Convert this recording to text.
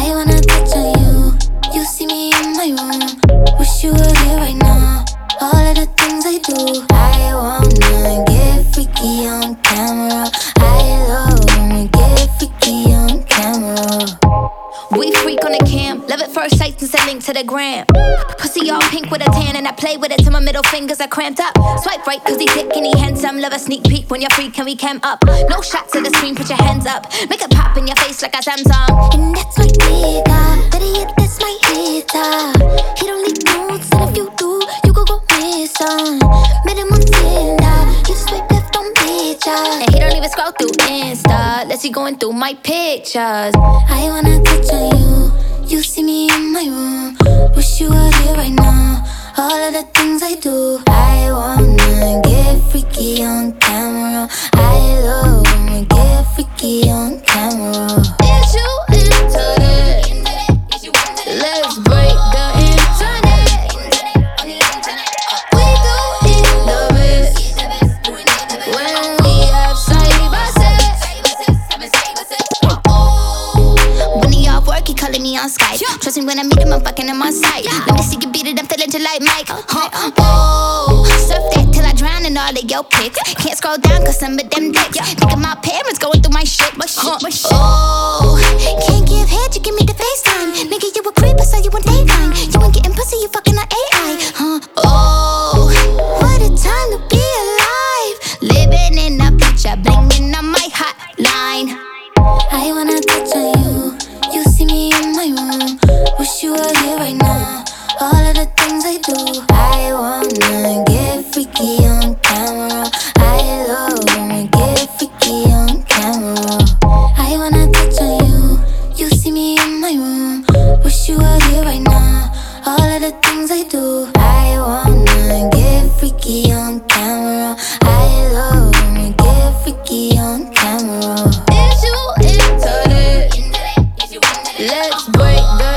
I wanna touch on you. You see me in my room. Wish you were here right now. All of the things I do. The cam, love at first sight since I link to the gram. Pussy all pink with a tan, and I play with it till my middle fingers are cramped up. Swipe right, cause he thick and he handsome. Love a sneak peek when you're free, can we cam up? No shots to the screen, put your hands up. Make it pop in your face like a Samsung. And that's my nigga. Better yet, that's my hitter. He don't leave notes, and if you do, you could go missing. Met him on Tinder. You swipe left on pictures. And he don't even scroll through Insta, unless he going through my pictures. I wanna touch on you. You see me in my room. Wish you were here right now. All of the things I do. I he off work, he calling me on Skype. Trust me when I meet him, I'm fucking him on sight. Let me see you beat it, I'm feeling just like Mike. Uh-huh. Huh? Oh, surf that till I drown in all of your pics. Can't scroll down cause some of them dicks. Think of my parents going through my shit. Huh? Oh, Can't give head, you give me the FaceTime. Nigga, you a creep, I saw you on Dateline. You ain't getting pussy, you fucking on AI. Huh? oh. What a time to be alive. Living in do. I wanna get freaky on camera. I love when we get freaky on camera. I wanna touch on you. You see me in my room. Wish you were here right now. All of the things I do. I wanna get freaky on camera. I love when we get freaky on camera. Is you into it? Let's break the